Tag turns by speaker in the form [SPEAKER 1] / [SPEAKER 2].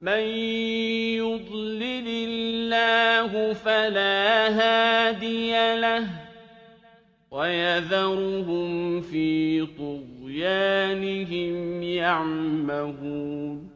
[SPEAKER 1] مَن يُضْلِلِ اللَّهُ فَلَا هَادِيَ لَهُ ۚ وَيَذَرُهُمْ فِي طُغْيَانِهِمْ يَعْمَهُونَ